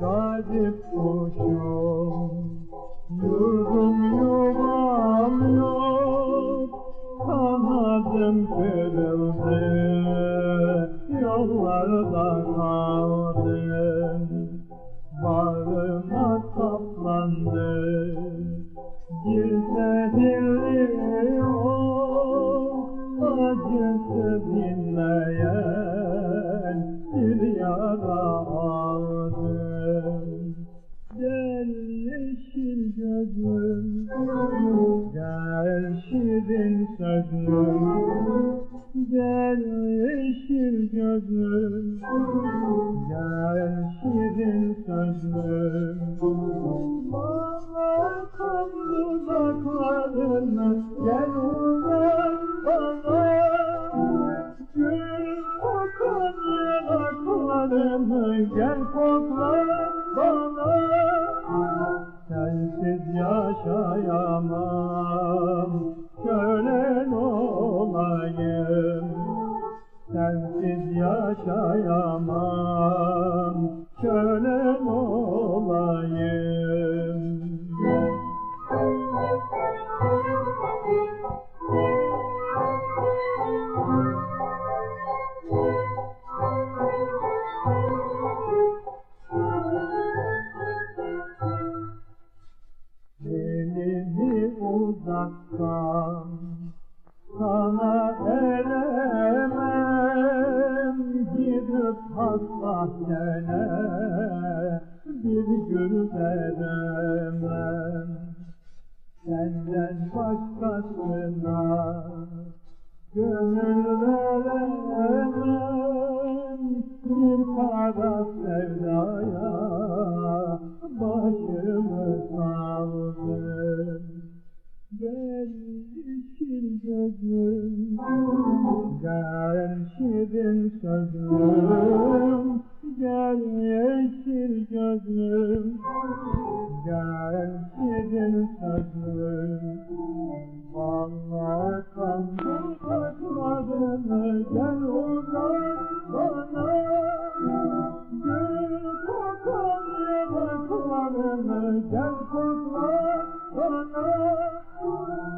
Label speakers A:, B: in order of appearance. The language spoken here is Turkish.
A: garip kuşum Yurdum yuvam yok Kanadım kırıldı. Yollarda kaldım Bağrıma saplandı Girse o Acısı dinleyen şirin sözlüm Gel yeşil gözlüm Gel şirin sözlüm Bana kan dudaklarını Gel uzak bana. Gül kokan yanaklarını Gel kokla bana yaşayamam. Kölen olayım Sensiz yaşayamam. Kölen olayım uzaktan sana eremem Gidip hasbahçene bir gül veremem Senden başkasına gönül veremem Bir para sevdaya yeşil gözlüm, gel şirin sözlüm, gel yeşil gözlüm, gel şirin gel uzak bana, gül kokan gel kokla bana.